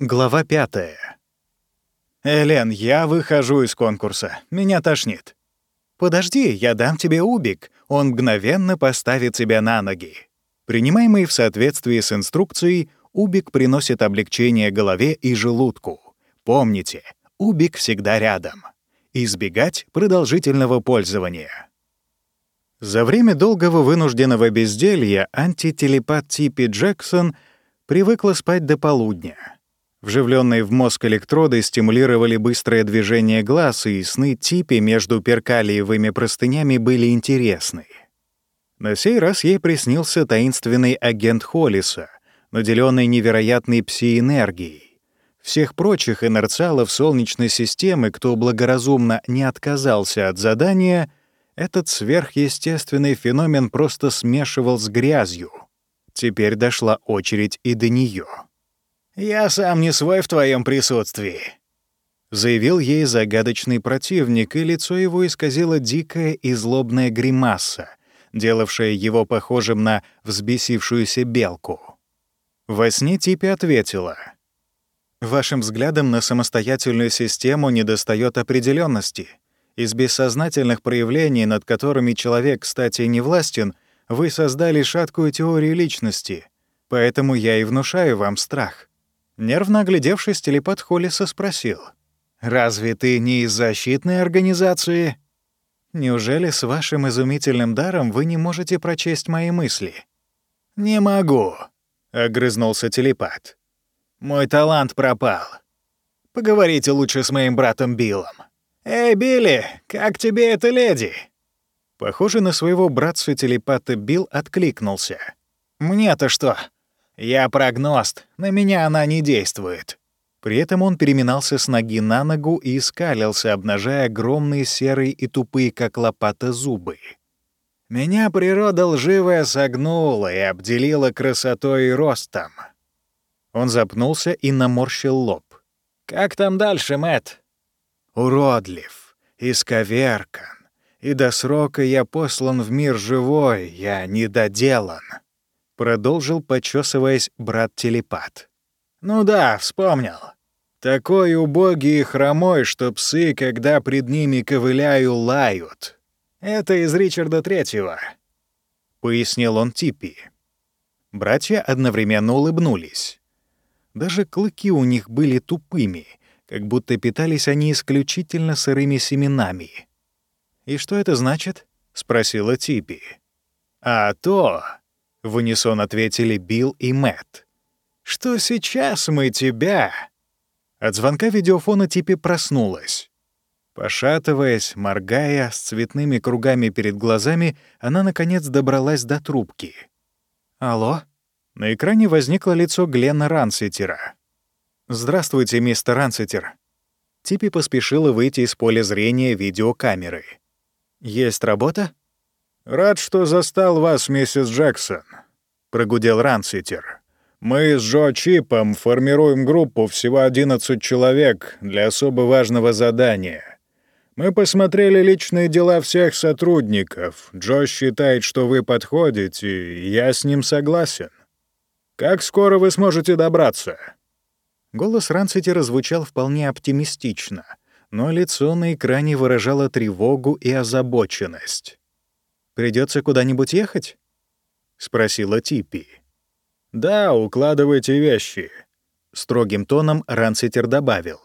Глава пятая. «Элен, я выхожу из конкурса. Меня тошнит». «Подожди, я дам тебе убик. Он мгновенно поставит тебя на ноги». Принимаемый в соответствии с инструкцией, убик приносит облегчение голове и желудку. Помните, убик всегда рядом. Избегать продолжительного пользования. За время долгого вынужденного безделья антителепат Типи Джексон привыкла спать до полудня. Вживленные в мозг электроды стимулировали быстрое движение глаз, и сны Типи между перкалиевыми простынями были интересны. На сей раз ей приснился таинственный агент Холлиса, наделенный невероятной пси-энергией. Всех прочих инерциалов Солнечной системы, кто благоразумно не отказался от задания, этот сверхъестественный феномен просто смешивал с грязью. Теперь дошла очередь и до нее. «Я сам не свой в твоем присутствии», — заявил ей загадочный противник, и лицо его исказило дикая и злобная гримаса, делавшая его похожим на взбесившуюся белку. Во сне Типи ответила. «Вашим взглядом на самостоятельную систему недостает определенности. Из бессознательных проявлений, над которыми человек, кстати, не властен, вы создали шаткую теорию личности, поэтому я и внушаю вам страх. Нервно оглядевшись, телепат Холлиса спросил. «Разве ты не из защитной организации?» «Неужели с вашим изумительным даром вы не можете прочесть мои мысли?» «Не могу», — огрызнулся телепат. «Мой талант пропал. Поговорите лучше с моим братом Биллом. Эй, Билли, как тебе эта леди?» Похоже на своего братца-телепата Билл откликнулся. «Мне-то что? «Я прогност, на меня она не действует». При этом он переминался с ноги на ногу и скалился, обнажая огромные серые и тупые, как лопата, зубы. Меня природа лживая согнула и обделила красотой и ростом. Он запнулся и наморщил лоб. «Как там дальше, Мэт? «Уродлив, исковеркан, и до срока я послан в мир живой, я недоделан». Продолжил, почесываясь, брат-телепат. «Ну да, вспомнил. Такой убогий и хромой, что псы, когда пред ними ковыляю, лают. Это из Ричарда Третьего», — пояснил он Типи. Братья одновременно улыбнулись. Даже клыки у них были тупыми, как будто питались они исключительно сырыми семенами. «И что это значит?» — спросила Типи. «А то», — в унисон ответили Билл и Мэтт. «Что сейчас мы тебя?» От звонка видеофона Типи проснулась. Пошатываясь, моргая, с цветными кругами перед глазами, она, наконец, добралась до трубки. «Алло?» На экране возникло лицо Глена Ранситера. «Здравствуйте, мистер Ранситер». Типи поспешила выйти из поля зрения видеокамеры. «Есть работа?» «Рад, что застал вас, миссис Джексон», — прогудел Ранситер. «Мы с Джо Чипом формируем группу всего 11 человек для особо важного задания. Мы посмотрели личные дела всех сотрудников. Джо считает, что вы подходите, и я с ним согласен. Как скоро вы сможете добраться?» Голос Ранситера звучал вполне оптимистично, но лицо на экране выражало тревогу и озабоченность. Придется куда-нибудь ехать?» — спросила Типпи. «Да, укладывайте вещи», — строгим тоном Ранситер добавил.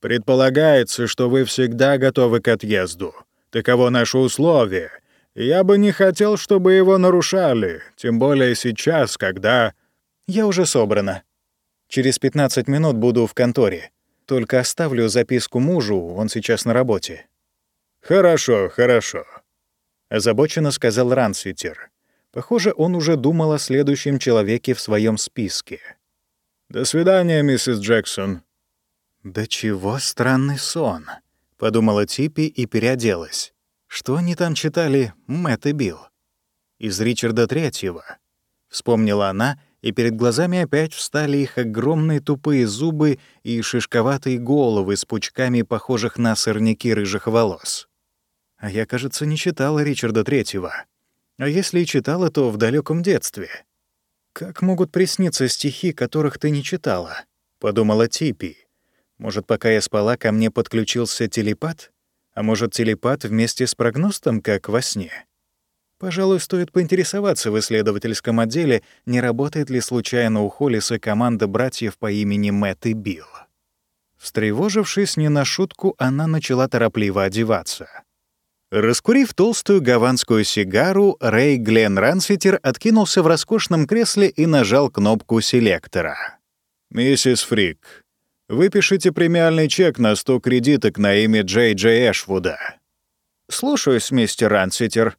«Предполагается, что вы всегда готовы к отъезду. Таково наше условие. Я бы не хотел, чтобы его нарушали, тем более сейчас, когда...» «Я уже собрана. Через 15 минут буду в конторе. Только оставлю записку мужу, он сейчас на работе». «Хорошо, хорошо», озабоченно сказал Рансвитер. Похоже, он уже думал о следующем человеке в своем списке. «До свидания, миссис Джексон». «Да чего странный сон», — подумала Типпи и переоделась. Что они там читали, Мэтт и Билл? Из Ричарда Третьего. Вспомнила она, и перед глазами опять встали их огромные тупые зубы и шишковатые головы с пучками, похожих на сорняки рыжих волос. А я, кажется, не читала Ричарда Третьего. А если и читала, то в далеком детстве. Как могут присниться стихи, которых ты не читала? подумала Типи. Может, пока я спала, ко мне подключился телепат? А может, телепат вместе с прогностом, как во сне? Пожалуй, стоит поинтересоваться в исследовательском отделе, не работает ли случайно у Холлиса команда братьев по имени Мэтт и Билл. Встревожившись не на шутку, она начала торопливо одеваться. Раскурив толстую гаванскую сигару, Рэй Глен Ранситер откинулся в роскошном кресле и нажал кнопку селектора. «Миссис Фрик, выпишите премиальный чек на 100 кредиток на имя Джей Джей Эшвуда». «Слушаюсь, мистер Ранситер»,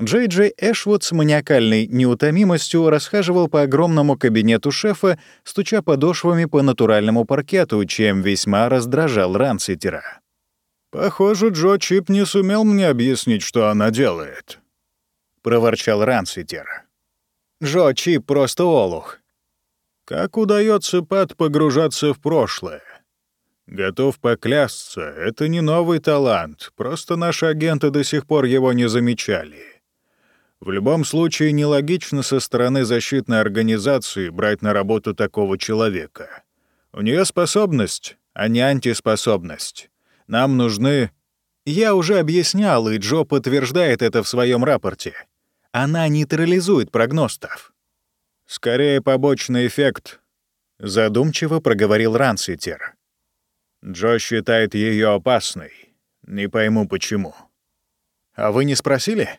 Джей Джей Эшвуд с маниакальной неутомимостью расхаживал по огромному кабинету шефа, стуча подошвами по натуральному паркету, чем весьма раздражал Ранситера. «Похоже, Джо Чип не сумел мне объяснить, что она делает», — проворчал Ранситер. «Джо Чип просто олух». «Как удается Пат погружаться в прошлое?» Готов поклясться, это не новый талант, просто наши агенты до сих пор его не замечали. В любом случае нелогично со стороны защитной организации брать на работу такого человека. У нее способность, а не антиспособность. Нам нужны... Я уже объяснял, и Джо подтверждает это в своем рапорте. Она нейтрализует прогностов. Скорее побочный эффект, задумчиво проговорил Ранситер. Джо считает ее опасной. Не пойму почему. А вы не спросили?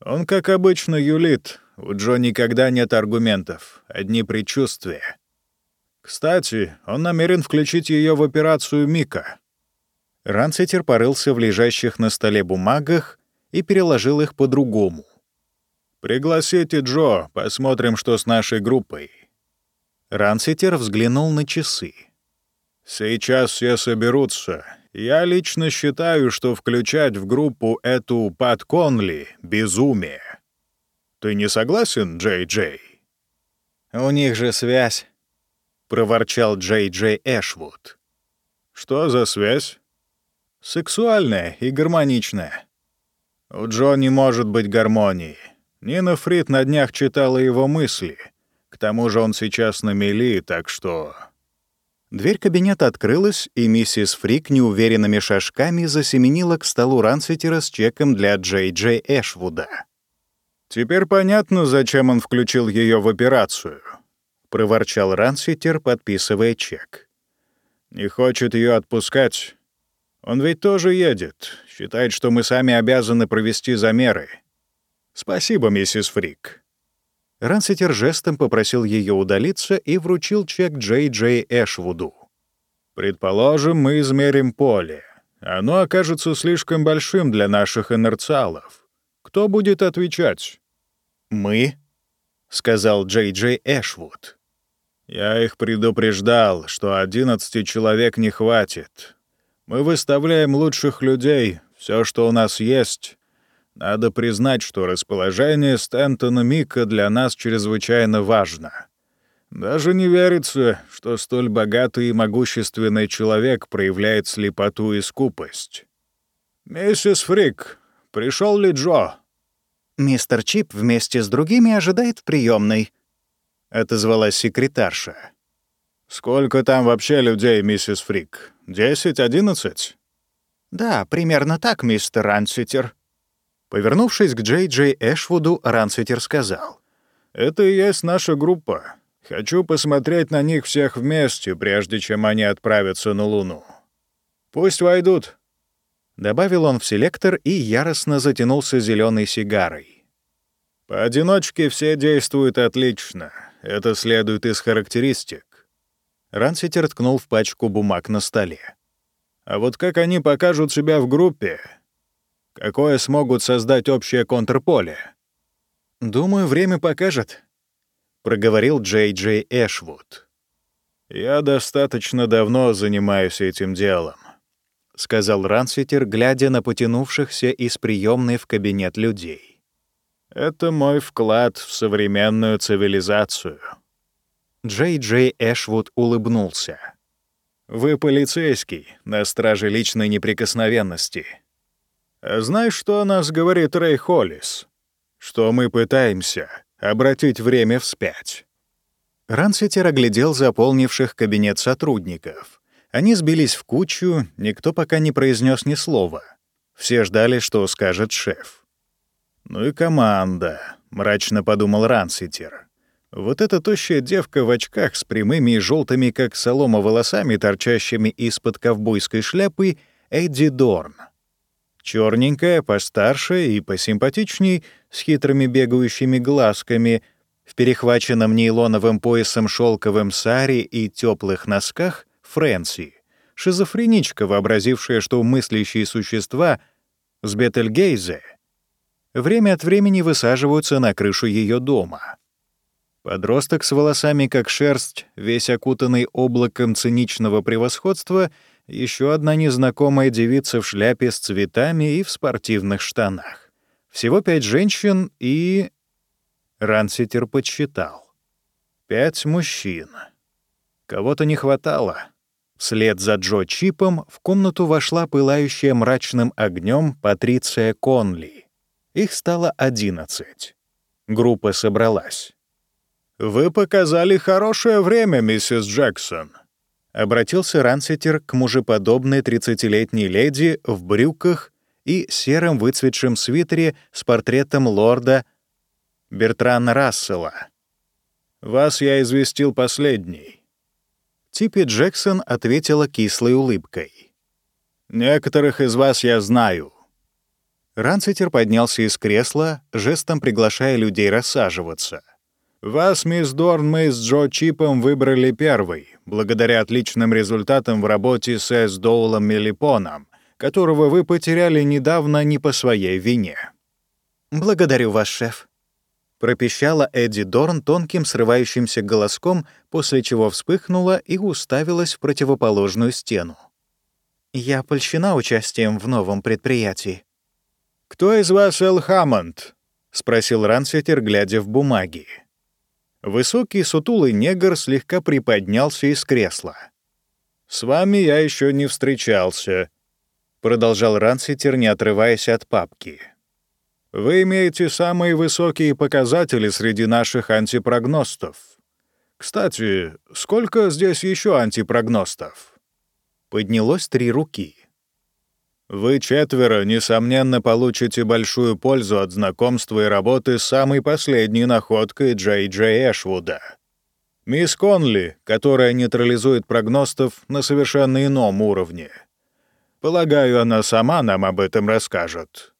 Он, как обычно, юлит. У Джо никогда нет аргументов, одни предчувствия. Кстати, он намерен включить ее в операцию Мика. Ранситер порылся в лежащих на столе бумагах и переложил их по-другому. «Пригласите Джо, посмотрим, что с нашей группой». Ранситер взглянул на часы. «Сейчас все соберутся, я лично считаю, что включать в группу эту Пат Конли — безумие. Ты не согласен, Джей Джей? «У них же связь», — проворчал Джей Джей Эшвуд. «Что за связь?» «Сексуальная и гармоничная». «У Джо не может быть гармонии. Нина Фрид на днях читала его мысли. К тому же он сейчас на мели, так что...» Дверь кабинета открылась, и миссис Фрик неуверенными шажками засеменила к столу Ранситера с чеком для Джей Джей Эшвуда. «Теперь понятно, зачем он включил ее в операцию», — проворчал Ранситер, подписывая чек. «Не хочет ее отпускать. Он ведь тоже едет. Считает, что мы сами обязаны провести замеры. Спасибо, миссис Фрик. Ранситер жестом попросил ее удалиться и вручил чек Джей Джей Эшвуду. «Предположим, мы измерим поле. Оно окажется слишком большим для наших инерциалов. Кто будет отвечать?» «Мы», — сказал Джей Джей Эшвуд. «Я их предупреждал, что 11 человек не хватит. Мы выставляем лучших людей, все, что у нас есть, надо признать, что расположение Стэнтона Мика для нас чрезвычайно важно. Даже не верится, что столь богатый и могущественный человек проявляет слепоту и скупость. «Миссис Фрик, пришел ли Джо?» «Мистер Чип вместе с другими ожидает в приемной», — отозвалась секретарша. «Сколько там вообще людей, миссис Фрик? Десять, одиннадцать?» «Да, примерно так, мистер Ранситер», Повернувшись к Джей Джей Эшвуду, Ранситер сказал. «Это и есть наша группа. Хочу посмотреть на них всех вместе, прежде чем они отправятся на Луну. Пусть войдут». Добавил он в селектор и яростно затянулся зеленой сигарой. «Поодиночке все действуют отлично. Это следует из характеристик». Ранситер ткнул в пачку бумаг на столе. «А вот как они покажут себя в группе, какое смогут создать общее контрполе. «Думаю, время покажет», — проговорил Джей Джей Эшвуд. «Я достаточно давно занимаюсь этим делом», — сказал Ранситер, глядя на потянувшихся из приемной в кабинет людей. «Это мой вклад в современную цивилизацию». Джей Джей Эшвуд улыбнулся. «Вы полицейский, на страже личной неприкосновенности», знаешь, что о нас говорит Рэй Холлис? Что мы пытаемся обратить время вспять. Ранситер оглядел заполнивших кабинет сотрудников. Они сбились в кучу, никто пока не произнес ни слова. Все ждали, что скажет шеф. «Ну и команда», — мрачно подумал Ранситер. Вот эта тощая девка в очках с прямыми и желтыми, как солома, волосами, торчащими из-под ковбойской шляпы, Эдди Дорн. Черненькая, постарше и посимпатичней, с хитрыми бегающими глазками, в перехваченном нейлоновым поясом шелковом саре и теплых носках Фрэнси, шизофреничка, вообразившая, что мыслящие существа с Бетельгейзе время от времени высаживаются на крышу ее дома. Подросток с волосами как шерсть, весь окутанный облаком циничного превосходства, еще одна незнакомая девица в шляпе с цветами и в спортивных штанах. Всего пять женщин и... Ранситер подсчитал. Пять мужчин. Кого-то не хватало. Вслед за Джо Чипом в комнату вошла пылающая мрачным огнем Патриция Конли. Их стало одиннадцать. Группа собралась. «Вы показали хорошее время, миссис Джексон», — обратился Ранситер к мужеподобной тридцатилетней леди в брюках и сером выцветшем свитере с портретом лорда Бертрана Рассела. «Вас я известил последний». Типи Джексон ответила кислой улыбкой. «Некоторых из вас я знаю». Ранситер поднялся из кресла, жестом приглашая людей рассаживаться. «Вас, мисс Дорн, мы с Джо Чипом выбрали первый, благодаря отличным результатам в работе с Эс Доулом Мелипоном, которого вы потеряли недавно не по своей вине». «Благодарю вас, шеф», пропищала Эдди Дорн тонким срывающимся голоском, после чего вспыхнула и уставилась в противоположную стену. «Я польщена участием в новом предприятии». «Кто из вас Эл Хаммонд?» — спросил Рансетер, глядя в бумаги. Высокий сутулый негр слегка приподнялся из кресла. «С вами я еще не встречался», — продолжал Ранситер, не отрываясь от папки. Вы имеете самые высокие показатели среди наших антипрогностов. Кстати, сколько здесь еще антипрогностов? Поднялось три руки. Вы четверо, несомненно, получите большую пользу от знакомства и работы с самой последней находкой Джей Джей Эшвуда. Мисс Конли, которая нейтрализует прогностов на совершенно ином уровне. Полагаю, она сама нам об этом расскажет.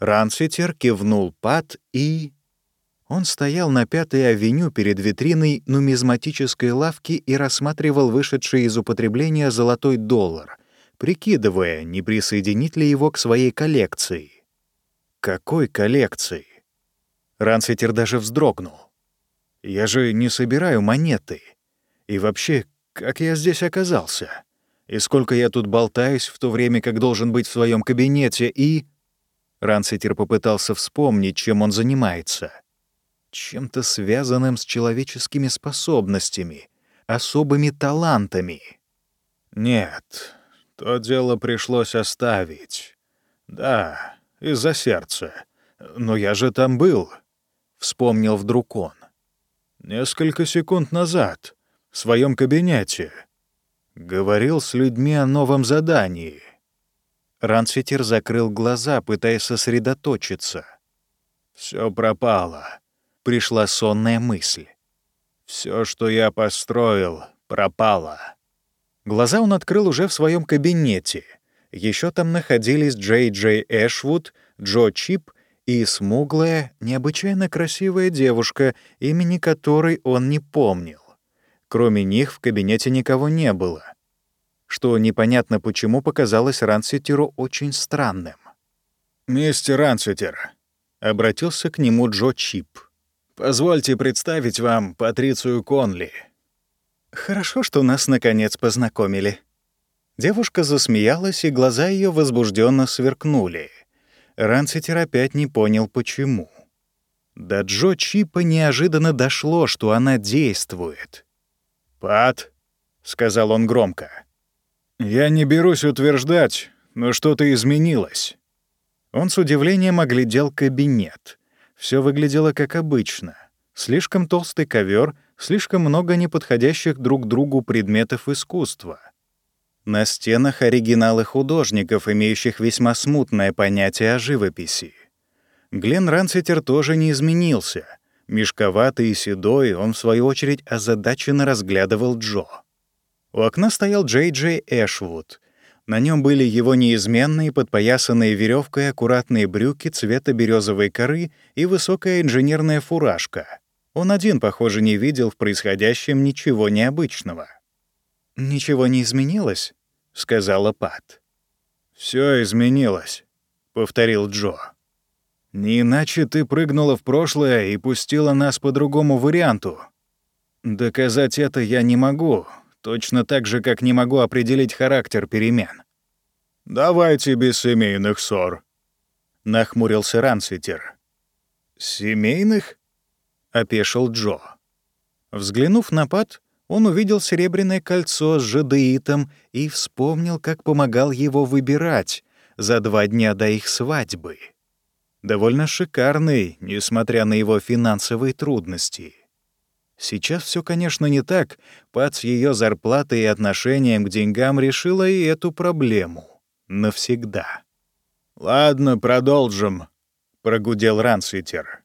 Ранситер кивнул Пат и... Он стоял на Пятой авеню перед витриной нумизматической лавки и рассматривал вышедший из употребления золотой доллар, прикидывая, не присоединить ли его к своей коллекции. Какой коллекции? Ранситер даже вздрогнул. Я же не собираю монеты. И вообще, как я здесь оказался? И сколько я тут болтаюсь в то время, как должен быть в своем кабинете, и... Ранситер попытался вспомнить, чем он занимается. Чем-то связанным с человеческими способностями, особыми талантами. Нет, то дело пришлось оставить. Да, из-за сердца. Но я же там был, — вспомнил вдруг он. Несколько секунд назад, в своем кабинете. Говорил с людьми о новом задании — Рансфитер закрыл глаза, пытаясь сосредоточиться. Все пропало. Пришла сонная мысль. Все, что я построил, пропало. Глаза он открыл уже в своем кабинете. Еще там находились Джей Джей Эшвуд, Джо Чип и смуглая, необычайно красивая девушка, имени которой он не помнил. Кроме них в кабинете никого не было что непонятно почему показалось Ранситеру очень странным. «Мистер Ранситер», — обратился к нему Джо Чип, — «позвольте представить вам Патрицию Конли». «Хорошо, что нас наконец познакомили». Девушка засмеялась, и глаза ее возбужденно сверкнули. Ранситер опять не понял, почему. До Джо Чипа неожиданно дошло, что она действует. «Пат», — сказал он громко, «Я не берусь утверждать, но что-то изменилось». Он с удивлением оглядел кабинет. Все выглядело как обычно. Слишком толстый ковер, слишком много неподходящих друг другу предметов искусства. На стенах оригиналы художников, имеющих весьма смутное понятие о живописи. Глен Ранситер тоже не изменился. Мешковатый и седой, он, в свою очередь, озадаченно разглядывал Джо. У окна стоял Джей Джей Эшвуд. На нем были его неизменные, подпоясанные веревкой аккуратные брюки цвета березовой коры и высокая инженерная фуражка. Он один, похоже, не видел в происходящем ничего необычного. «Ничего не изменилось?» — сказала Пат. Все изменилось», — повторил Джо. «Не иначе ты прыгнула в прошлое и пустила нас по другому варианту. Доказать это я не могу, Точно так же, как не могу определить характер перемен. «Давайте без семейных ссор», — нахмурился Рансвитер. «Семейных?» — опешил Джо. Взглянув на Пат, он увидел серебряное кольцо с жадеитом и вспомнил, как помогал его выбирать за два дня до их свадьбы. Довольно шикарный, несмотря на его финансовые трудности. Сейчас все, конечно, не так. Пат с ее зарплатой и отношением к деньгам решила и эту проблему. Навсегда. «Ладно, продолжим», — прогудел Рансвитер.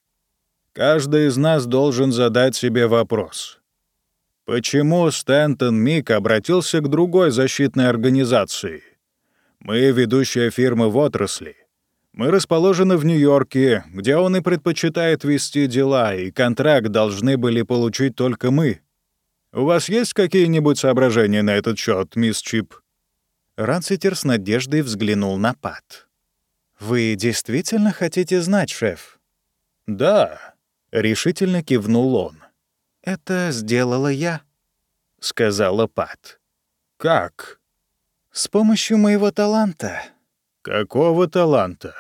«Каждый из нас должен задать себе вопрос. Почему Стэнтон Мик обратился к другой защитной организации? Мы — ведущая фирма в отрасли. Мы расположены в Нью-Йорке, где он и предпочитает вести дела, и контракт должны были получить только мы. У вас есть какие-нибудь соображения на этот счет, мисс Чип?» Ранситер с надеждой взглянул на Пат. «Вы действительно хотите знать, шеф?» «Да», — решительно кивнул он. «Это сделала я», — сказала Пат. «Как?» «С помощью моего таланта». «Какого таланта?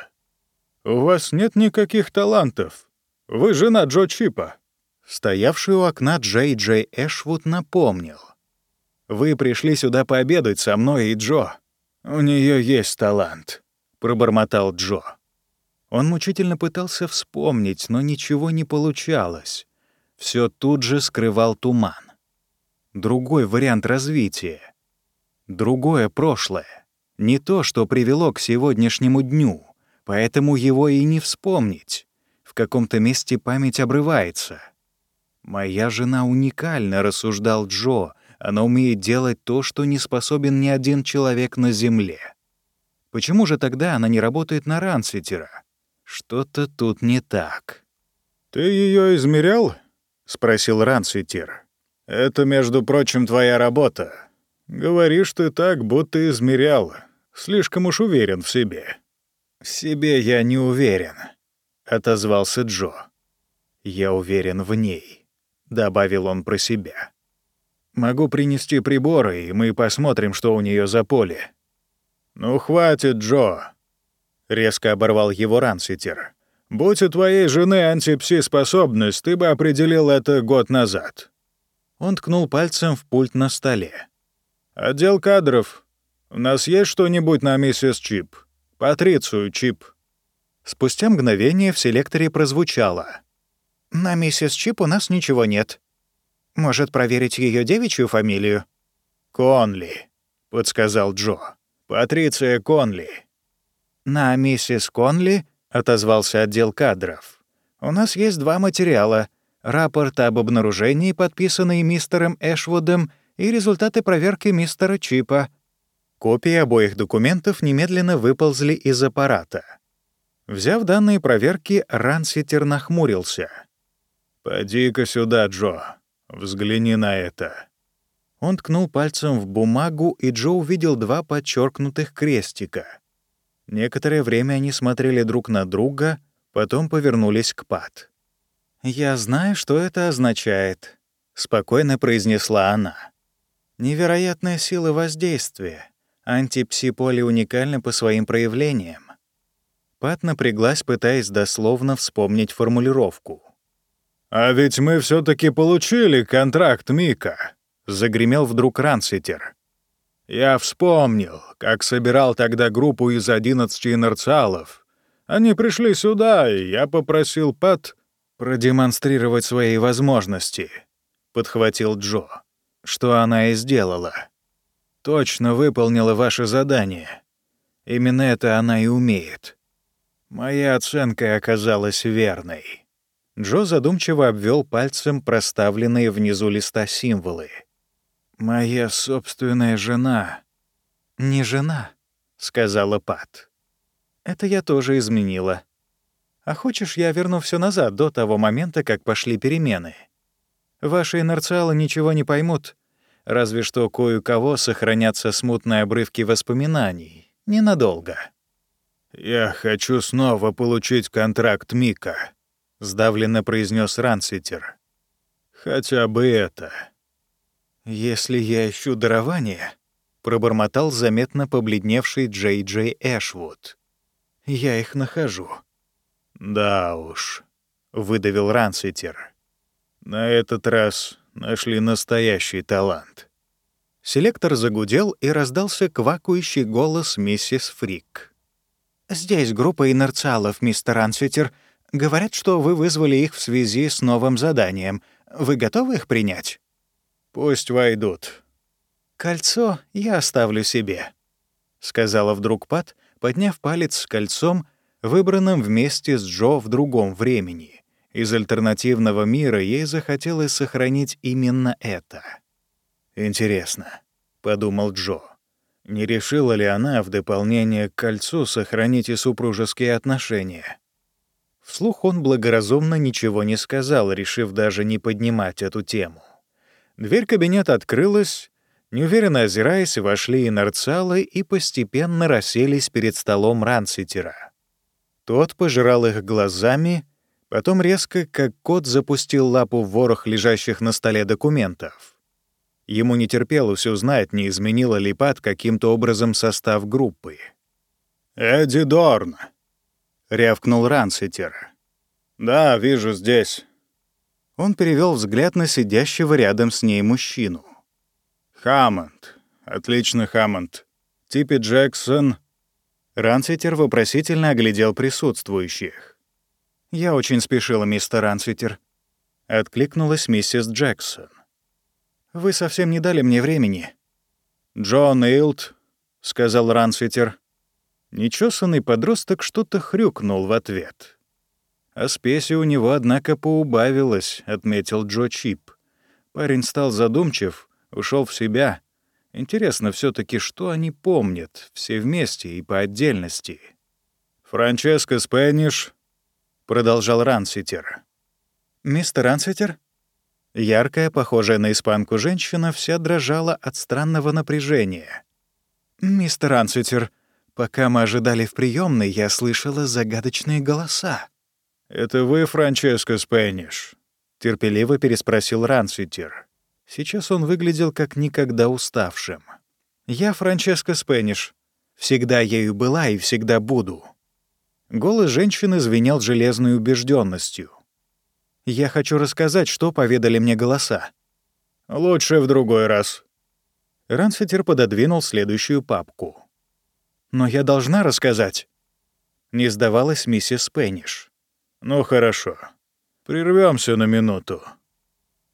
У вас нет никаких талантов. Вы жена Джо Чипа». Стоявший у окна Джей Джей Эшвуд напомнил. «Вы пришли сюда пообедать со мной и Джо. У нее есть талант», — пробормотал Джо. Он мучительно пытался вспомнить, но ничего не получалось. Все тут же скрывал туман. Другой вариант развития. Другое прошлое. Не то, что привело к сегодняшнему дню, поэтому его и не вспомнить. В каком-то месте память обрывается. «Моя жена уникальна», — рассуждал Джо. «Она умеет делать то, что не способен ни один человек на Земле». Почему же тогда она не работает на Рансвитера? Что-то тут не так. «Ты ее измерял?» — спросил Рансвитер. «Это, между прочим, твоя работа. Говоришь ты так, будто измерял. Слишком уж уверен в себе». «В себе я не уверен», — отозвался Джо. «Я уверен в ней», — добавил он про себя. «Могу принести приборы, и мы посмотрим, что у нее за поле». «Ну, хватит, Джо», — резко оборвал его Ранситер. «Будь у твоей жены антипси-способность, ты бы определил это год назад». Он ткнул пальцем в пульт на столе. «Отдел кадров. «У нас есть что-нибудь на миссис Чип? Патрицию Чип?» Спустя мгновение в селекторе прозвучало. «На миссис Чип у нас ничего нет. Может, проверить ее девичью фамилию?» «Конли», — подсказал Джо. «Патриция Конли». «На миссис Конли», — отозвался отдел кадров. «У нас есть два материала. Рапорт об обнаружении, подписанный мистером Эшвудом, и результаты проверки мистера Чипа. Копии обоих документов немедленно выползли из аппарата. Взяв данные проверки, Ранситер нахмурился. «Поди-ка сюда, Джо. Взгляни на это». Он ткнул пальцем в бумагу, и Джо увидел два подчеркнутых крестика. Некоторое время они смотрели друг на друга, потом повернулись к Пат. «Я знаю, что это означает», — спокойно произнесла она. «Невероятная сила воздействия. Антипси-поле уникально по своим проявлениям. Пат напряглась, пытаясь дословно вспомнить формулировку. «А ведь мы все таки получили контракт Мика», — загремел вдруг Ранситер. «Я вспомнил, как собирал тогда группу из 11 инерциалов. Они пришли сюда, и я попросил Пат продемонстрировать свои возможности», — подхватил Джо. «Что она и сделала. Точно выполнила ваше задание. Именно это она и умеет. Моя оценка оказалась верной». Джо задумчиво обвел пальцем проставленные внизу листа символы. «Моя собственная жена». «Не жена», — сказала Пат. «Это я тоже изменила. А хочешь, я верну все назад до того момента, как пошли перемены? Ваши инерциалы ничего не поймут, разве что кое-кого сохранятся смутные обрывки воспоминаний. Ненадолго». «Я хочу снова получить контракт Мика», — сдавленно произнес Ранситер. «Хотя бы это». «Если я ищу дарование», — пробормотал заметно побледневший Джей Джей Эшвуд. «Я их нахожу». «Да уж», — выдавил Ранситер. «На этот раз нашли настоящий талант». Селектор загудел, и раздался квакающий голос миссис Фрик. «Здесь группа инерциалов, мистер Ранситер. Говорят, что вы вызвали их в связи с новым заданием. Вы готовы их принять?» «Пусть войдут». «Кольцо я оставлю себе», — сказала вдруг Пат, подняв палец с кольцом, выбранным вместе с Джо в другом времени. Из альтернативного мира ей захотелось сохранить именно это. «Интересно», — подумал Джо, — «не решила ли она в дополнение к кольцу сохранить и супружеские отношения?» Вслух он благоразумно ничего не сказал, решив даже не поднимать эту тему. Дверь кабинета открылась, неуверенно озираясь, вошли инерциалы и постепенно расселись перед столом Ранситера. Тот пожирал их глазами, потом резко, как кот, запустил лапу в ворох лежащих на столе документов. Ему не терпелось узнать, не изменила ли Пат каким-то образом состав группы. «Эдди Дорн», — рявкнул Ранситер. «Да, вижу здесь». Он перевел взгляд на сидящего рядом с ней мужчину. «Хаммонд. Отлично, Хаммонд. Типи Джексон...» Ранситер вопросительно оглядел присутствующих. «Я очень спешила, мистер Ранситер», — откликнулась миссис Джексон. «Вы совсем не дали мне времени». «Джон Илт», — сказал Ранситер. Нечесанный подросток что-то хрюкнул в ответ. «А спеси у него, однако, поубавилось», — отметил Джо Чип. Парень стал задумчив, ушел в себя. Интересно все таки что они помнят, все вместе и по отдельности. «Франческо Спэниш», — продолжал Ранситер. «Мистер Ранситер?» Яркая, похожая на испанку женщина, вся дрожала от странного напряжения. «Мистер Ранситер», Пока мы ожидали в приемной, я слышала загадочные голоса. «Это вы, Франческо Спэниш?» — терпеливо переспросил Рансвитер. Сейчас он выглядел как никогда уставшим. «Я Франческо Спэниш. Всегда ею была и всегда буду». Голос женщины звенел железной убежденностью. «Я хочу рассказать, что поведали мне голоса». «Лучше в другой раз». Рансвитер пододвинул следующую папку. «Но я должна рассказать». Не сдавалась миссис Пенниш. «Ну хорошо. Прервемся на минуту».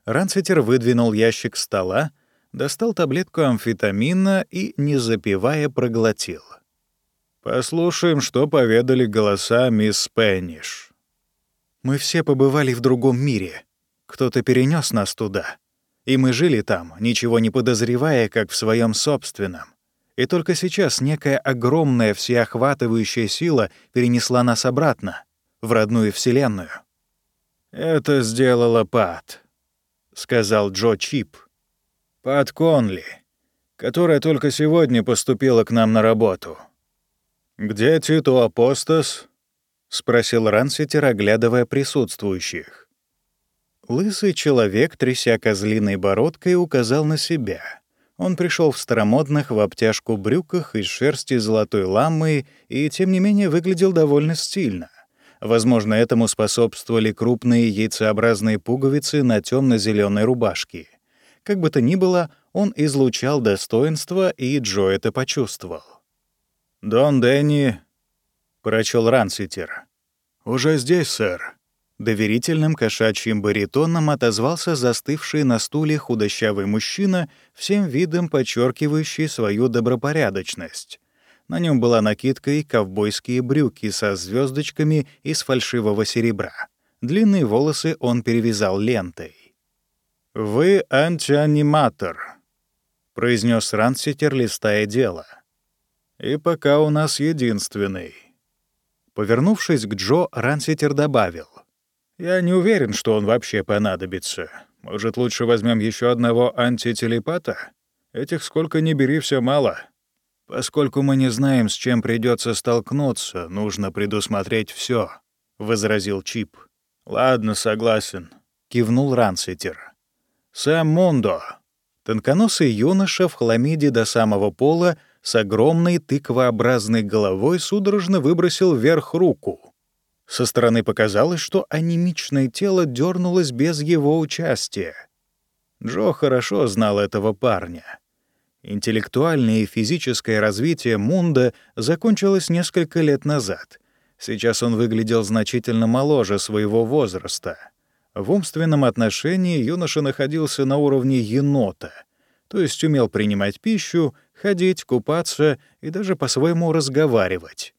Рансвитер выдвинул ящик стола, достал таблетку амфетамина и, не запивая, проглотил. «Послушаем, что поведали голоса мисс Пенниш». «Мы все побывали в другом мире. Кто-то перенес нас туда. И мы жили там, ничего не подозревая, как в своем собственном. И только сейчас некая огромная всеохватывающая сила перенесла нас обратно, в родную Вселенную. «Это сделала Пат», — сказал Джо Чип. «Пат Конли, которая только сегодня поступила к нам на работу». «Где Титу Апостас?» — спросил Ранситер, оглядывая присутствующих. Лысый человек, тряся козлиной бородкой, указал на себя — он пришел в старомодных в обтяжку брюках из шерсти золотой ламы и, тем не менее, выглядел довольно стильно. Возможно, этому способствовали крупные яйцеобразные пуговицы на темно зеленой рубашке. Как бы то ни было, он излучал достоинство, и Джо это почувствовал. «Дон Дэнни», — прочел Ранситер. «Уже здесь, сэр». Доверительным кошачьим баритоном отозвался застывший на стуле худощавый мужчина, всем видом подчеркивающий свою добропорядочность. На нем была накидка и ковбойские брюки со звездочками из фальшивого серебра. Длинные волосы он перевязал лентой. «Вы антианиматор», — произнес Ранситер, листая дело. «И пока у нас единственный». Повернувшись к Джо, Ранситер добавил. «Я не уверен, что он вообще понадобится. Может, лучше возьмем еще одного антителепата? Этих сколько ни бери, все мало». «Поскольку мы не знаем, с чем придется столкнуться, нужно предусмотреть все, возразил Чип. «Ладно, согласен», — кивнул Ранситер. «Сэм Мондо». Тонконосый юноша в хламиде до самого пола с огромной тыквообразной головой судорожно выбросил вверх руку. Со стороны показалось, что анемичное тело дернулось без его участия. Джо хорошо знал этого парня. Интеллектуальное и физическое развитие Мунда закончилось несколько лет назад. Сейчас он выглядел значительно моложе своего возраста. В умственном отношении юноша находился на уровне енота, то есть умел принимать пищу, ходить, купаться и даже по-своему разговаривать.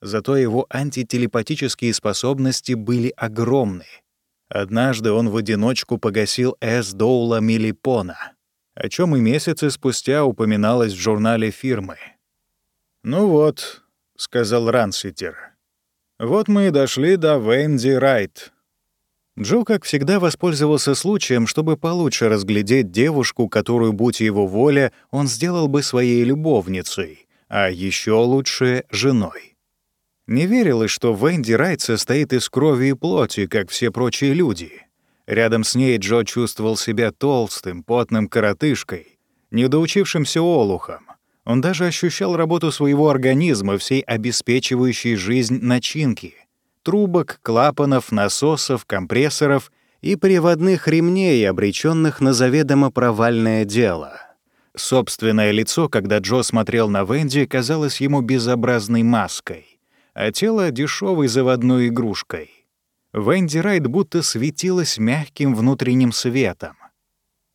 Зато его антителепатические способности были огромны. Однажды он в одиночку погасил Эс Доула Милипона — о чем и месяцы спустя упоминалось в журнале фирмы. «Ну вот», — сказал Ранситер, — «вот мы и дошли до Венди Райт». Джо, как всегда, воспользовался случаем, чтобы получше разглядеть девушку, которую, будь его воля, он сделал бы своей любовницей, а еще лучше — женой. Не верилось, что Венди Райт состоит из крови и плоти, как все прочие люди — Рядом с ней Джо чувствовал себя толстым, потным коротышкой, недоучившимся олухом. Он даже ощущал работу своего организма, всей обеспечивающей жизнь начинки — трубок, клапанов, насосов, компрессоров и приводных ремней, обреченных на заведомо провальное дело. Собственное лицо, когда Джо смотрел на Венди, казалось ему безобразной маской, а тело — дешевой заводной игрушкой — Венди Райт будто светилась мягким внутренним светом.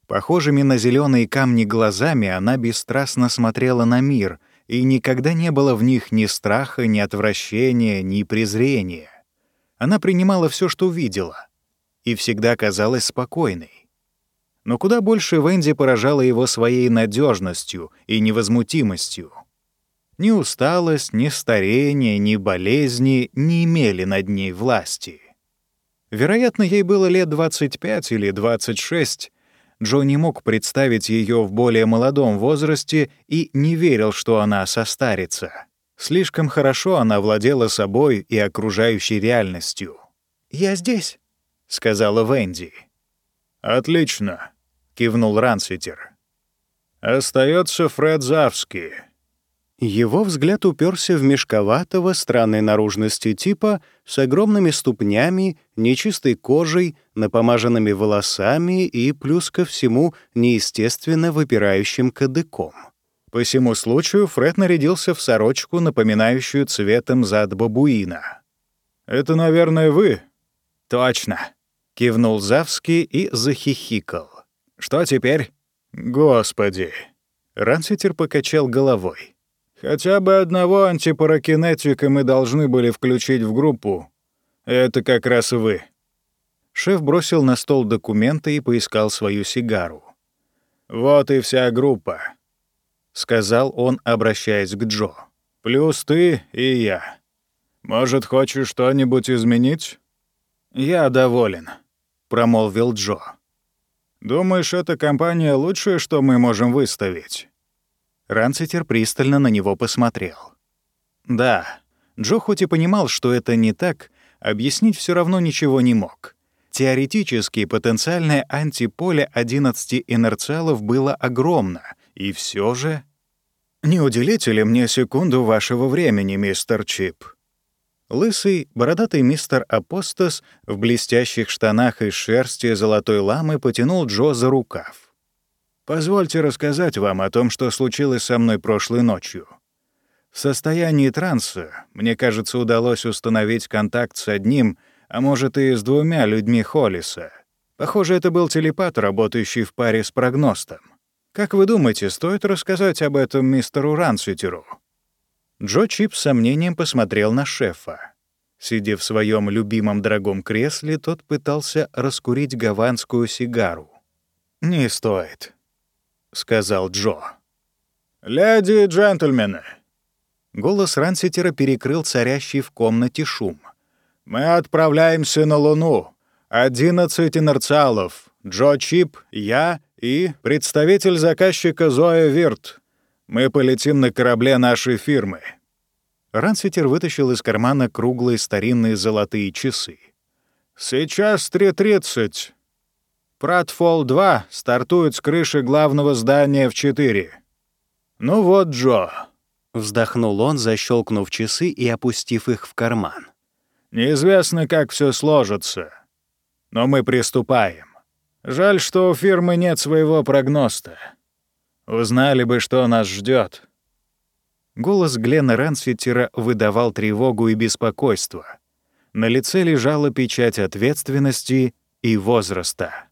Похожими на зеленые камни глазами она бесстрастно смотрела на мир, и никогда не было в них ни страха, ни отвращения, ни презрения. Она принимала все, что видела, и всегда казалась спокойной. Но куда больше Венди поражала его своей надежностью и невозмутимостью. Ни усталость, ни старение, ни болезни не имели над ней власти. Вероятно, ей было лет 25 или 26. Джо не мог представить ее в более молодом возрасте и не верил, что она состарится. Слишком хорошо она владела собой и окружающей реальностью. «Я здесь», — сказала Венди. «Отлично», — кивнул Ранситер. Остается Фред Завский. Его взгляд уперся в мешковатого, странной наружности типа с огромными ступнями, нечистой кожей, напомаженными волосами и, плюс ко всему, неестественно выпирающим кадыком. По всему случаю Фред нарядился в сорочку, напоминающую цветом зад бабуина. «Это, наверное, вы?» «Точно», — кивнул Завский и захихикал. «Что теперь?» «Господи!» Ранситер покачал головой. Хотя бы одного антипаракинетика мы должны были включить в группу. Это как раз вы». Шеф бросил на стол документы и поискал свою сигару. «Вот и вся группа», — сказал он, обращаясь к Джо. «Плюс ты и я. Может, хочешь что-нибудь изменить?» «Я доволен», — промолвил Джо. «Думаешь, эта компания лучшее, что мы можем выставить?» Ранситер пристально на него посмотрел. Да, Джо хоть и понимал, что это не так, объяснить все равно ничего не мог. Теоретически потенциальное антиполе 11 инерциалов было огромно, и все же... «Не уделите ли мне секунду вашего времени, мистер Чип?» Лысый, бородатый мистер Апостас в блестящих штанах из шерсти золотой ламы потянул Джо за рукав. Позвольте рассказать вам о том, что случилось со мной прошлой ночью. В состоянии транса, мне кажется, удалось установить контакт с одним, А может, и с двумя людьми Холлиса. Похоже, это был телепат, работающий в паре с прогностом. Как вы думаете, стоит рассказать об этом мистеру Рансвитеру?» Джо Чип с сомнением посмотрел на шефа. Сидя в своем любимом дорогом кресле, тот пытался раскурить гаванскую сигару. «Не стоит», — сказал Джо. «Леди и джентльмены!» Голос Ранситера перекрыл царящий в комнате шум. «Мы отправляемся на Луну. Одиннадцать инерциалов. Джо Чип, я и представитель заказчика Зоя Вирт. Мы полетим на корабле нашей фирмы». Ранситер вытащил из кармана круглые старинные золотые часы. «Сейчас 3.30. Пратфол-2 стартует с крыши главного здания в 4. Ну вот, Джо». Вздохнул он, защелкнув часы и опустив их в карман. «Неизвестно, как все сложится. Но мы приступаем. Жаль, что у фирмы нет своего прогноста. Узнали бы, что нас ждет. Голос Глена Рансфиттера выдавал тревогу и беспокойство. На лице лежала печать ответственности и возраста.